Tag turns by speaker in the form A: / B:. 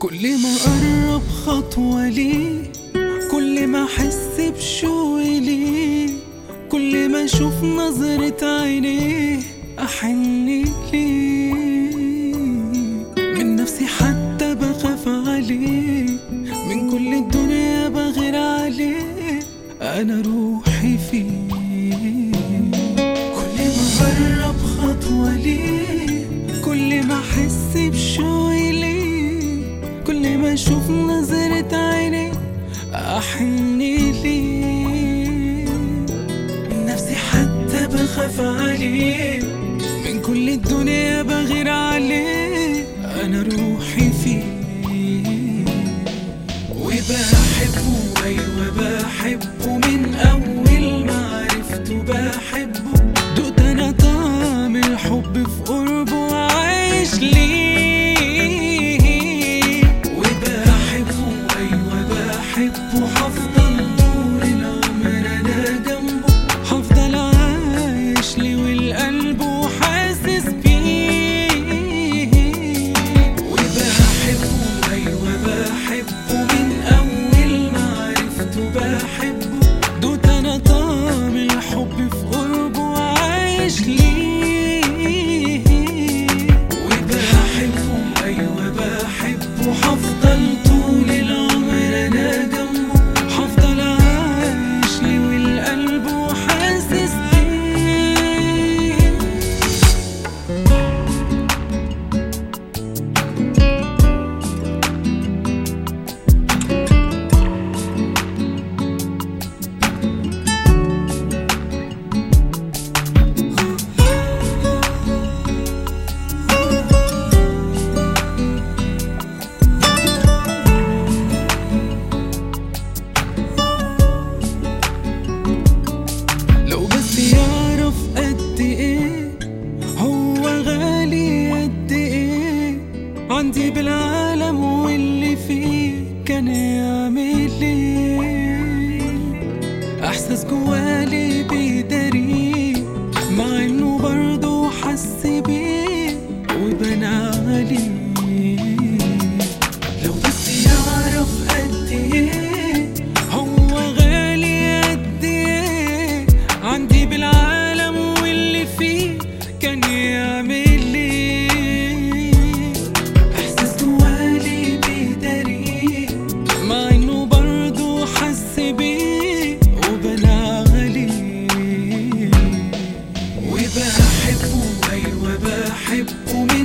A: كل ما أقرب خطوة ليه كل ما أحس بشوق ليه كل ما أشوف نظرة عينيه أحن ليه. من نفسي حتى بخاف عليه من كل الدنيا بغير عليه أنا روحي فيه. كل ما أقرب خطوة ليه كل ما أحس بشوقي أشوف نظرة عينيك احن ليه؟ نفسي حتى بخاف عليه من كل الدنيا بغير عليه. أنا روحي فيه. نفس جوالي بيداري Comigo